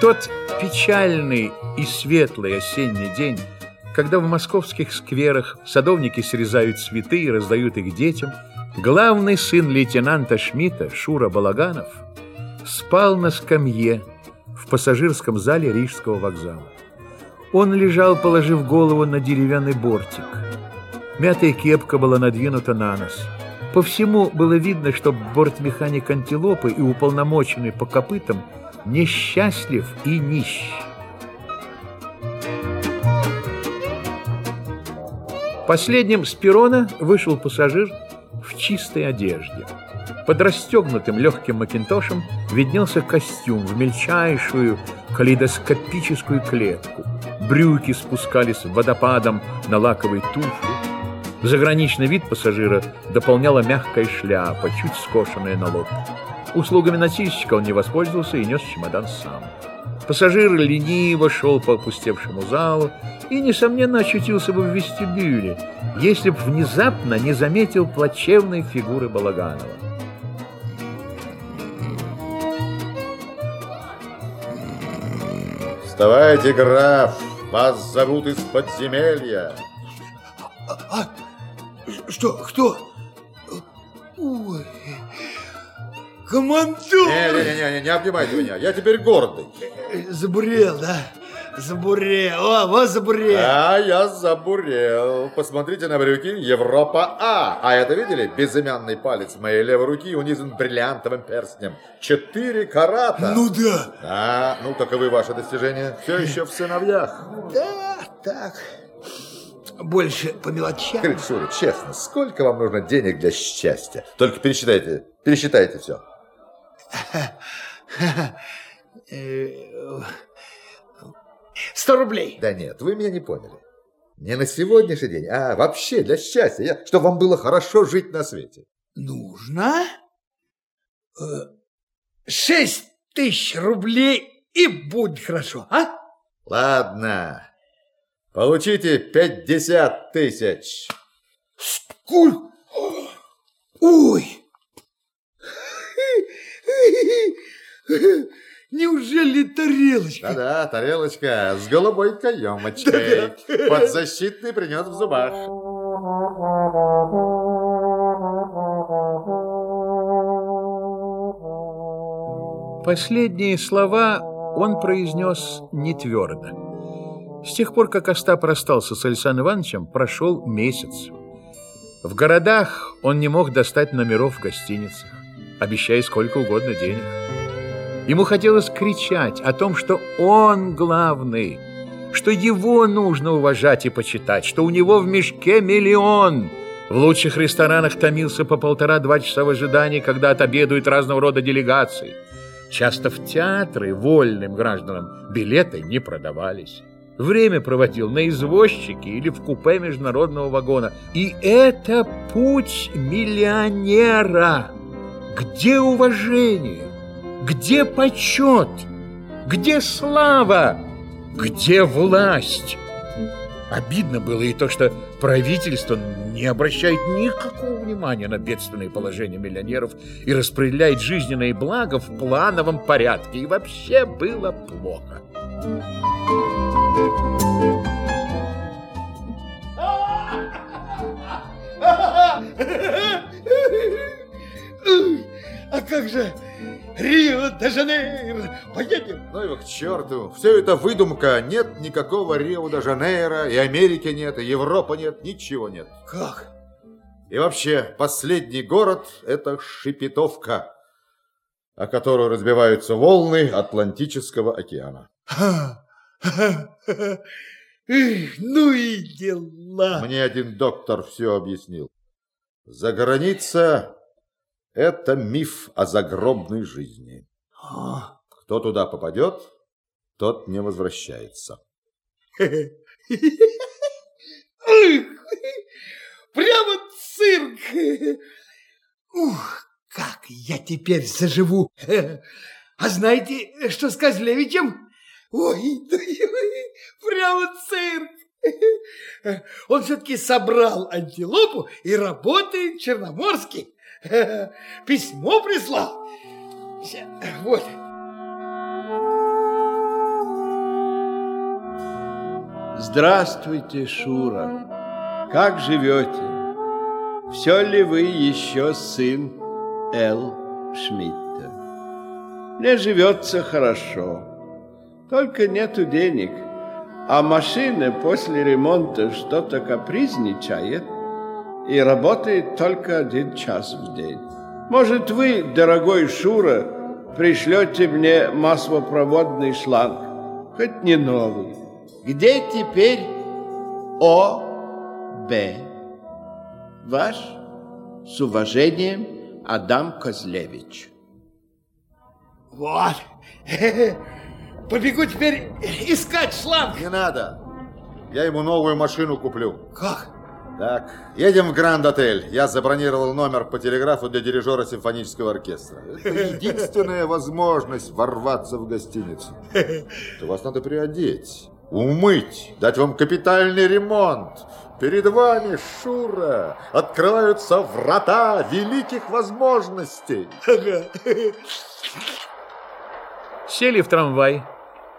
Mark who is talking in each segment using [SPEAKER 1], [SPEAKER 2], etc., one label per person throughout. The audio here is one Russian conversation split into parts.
[SPEAKER 1] тот печальный и светлый осенний день, когда в московских скверах садовники срезают цветы и раздают их детям, главный сын лейтенанта Шмидта, Шура Балаганов, спал на скамье в пассажирском зале Рижского вокзала. Он лежал, положив голову на деревянный бортик. Мятая кепка была надвинута на нос. По всему было видно, что бортмеханик антилопы и уполномоченный по копытам несчастлив и нищ. Последним с перрона вышел пассажир в чистой одежде. Под расстегнутым легким макинтошем виднелся костюм в мельчайшую калейдоскопическую клетку. Брюки спускались водопадом на лаковой туфле. Заграничный вид пассажира дополняла мягкая шляпа, чуть скошенная на лоб. Услугами носильщика он не воспользовался и нес чемодан сам. Пассажир лениво шел по опустевшему залу и, несомненно, очутился бы в вестибюле, если бы внезапно не заметил плачевной фигуры Балаганова.
[SPEAKER 2] Вставайте, граф! Вас зовут из подземелья.
[SPEAKER 3] А, а, что? Кто? Командор!
[SPEAKER 2] Не-не-не, не обнимайте меня, я теперь гордый.
[SPEAKER 3] Забурел, да? Забурел. О, вот забурел.
[SPEAKER 2] А, я забурел. Посмотрите на брюки Европа А. А это видели? Безымянный палец моей левой руки унизан бриллиантовым перстнем. Четыре карата.
[SPEAKER 3] Ну да.
[SPEAKER 2] Да, ну таковы ваши достижения. Все еще в сыновьях.
[SPEAKER 3] Да, так. Больше по мелочам.
[SPEAKER 2] Кричури, честно, сколько вам нужно денег для счастья? Только пересчитайте, пересчитайте все.
[SPEAKER 3] Сто рублей.
[SPEAKER 2] Да нет, вы меня не поняли. Не на сегодняшний день, а вообще для счастья, я, чтобы вам было хорошо жить на свете.
[SPEAKER 3] Нужно э, шесть тысяч рублей и будет хорошо, а?
[SPEAKER 2] Ладно, получите пятьдесят тысяч.
[SPEAKER 3] Сколько? Ой! Неужели тарелочка?
[SPEAKER 2] Да-да, тарелочка с голубой каемочкой. Подзащитный принес в зубах.
[SPEAKER 1] Последние слова он произнес не твердо. С тех пор, как Остап расстался с Александром Ивановичем, прошел месяц. В городах он не мог достать номеров в гостиницах, обещая сколько угодно денег. Ему хотелось кричать о том, что он главный, что его нужно уважать и почитать, что у него в мешке миллион. В лучших ресторанах томился по полтора-два часа в ожидании, когда отобедают разного рода делегации. Часто в театры вольным гражданам билеты не продавались. Время проводил на извозчике или в купе международного вагона. И это путь миллионера. Где уважение? Где почет? Где слава? Где власть? Обидно было и то, что правительство не обращает никакого внимания на бедственное положение миллионеров и распределяет жизненные блага в плановом порядке. И вообще было плохо.
[SPEAKER 3] А как же Рио-де-Жанейро. Поедем?
[SPEAKER 2] Ну его к черту. Все это выдумка. Нет никакого Рио-де-Жанейро, и Америки нет, и Европы нет, ничего нет.
[SPEAKER 3] Как?
[SPEAKER 2] И вообще, последний город – это Шепетовка, о которой разбиваются волны Атлантического океана.
[SPEAKER 3] ну и дела.
[SPEAKER 2] Мне один доктор все объяснил. За граница это миф о загробной жизни. Кто туда попадет, тот не возвращается.
[SPEAKER 3] Прямо цирк! Ух, как я теперь заживу! А знаете, что с Козлевичем? Ой, прямо цирк! Он все-таки собрал антилопу и работает Черноморский. Письмо прислал. Вот.
[SPEAKER 4] Здравствуйте, Шура. Как живете? Все ли вы еще сын Л. Шмидта? Мне живется хорошо. Только нету денег. А машина после ремонта что-то капризничает – и работает только один час в день. Может, вы, дорогой Шура, пришлете мне маслопроводный шланг, хоть не новый. Где теперь О. Б. Ваш с уважением Адам Козлевич.
[SPEAKER 3] Вот. Побегу теперь искать шланг.
[SPEAKER 2] Не надо. Я ему новую машину куплю.
[SPEAKER 3] Как?
[SPEAKER 2] Так, едем в Гранд-отель. Я забронировал номер по телеграфу для дирижера симфонического оркестра. Это единственная возможность ворваться в гостиницу. То вас надо приодеть, умыть, дать вам капитальный ремонт. Перед вами, Шура, открываются врата великих возможностей.
[SPEAKER 1] Сели в трамвай.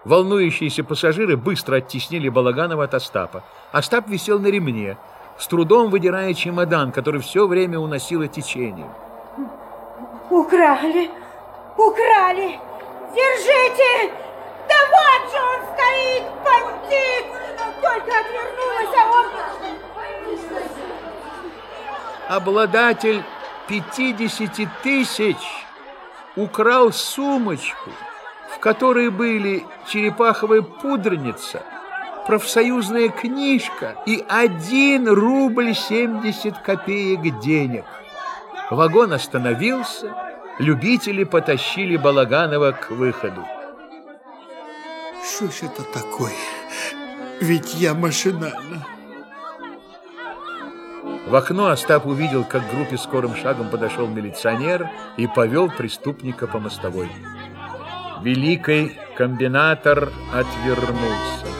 [SPEAKER 1] Волнующиеся пассажиры быстро оттеснили Балаганова от Остапа. Остап висел на ремне, с трудом выдирая чемодан, который все время уносило течение.
[SPEAKER 5] Украли! Украли! Держите! Да вот же он стоит, бандит! Только отвернулась, а он...
[SPEAKER 1] Обладатель 50 тысяч украл сумочку, в которой были черепаховая пудреница, профсоюзная книжка и 1 рубль 70 копеек денег. Вагон остановился, любители потащили Балаганова к выходу.
[SPEAKER 3] Что ж это такое? Ведь я машинально.
[SPEAKER 1] В окно Остап увидел, как к группе скорым шагом подошел милиционер и повел преступника по мостовой. Великий комбинатор отвернулся.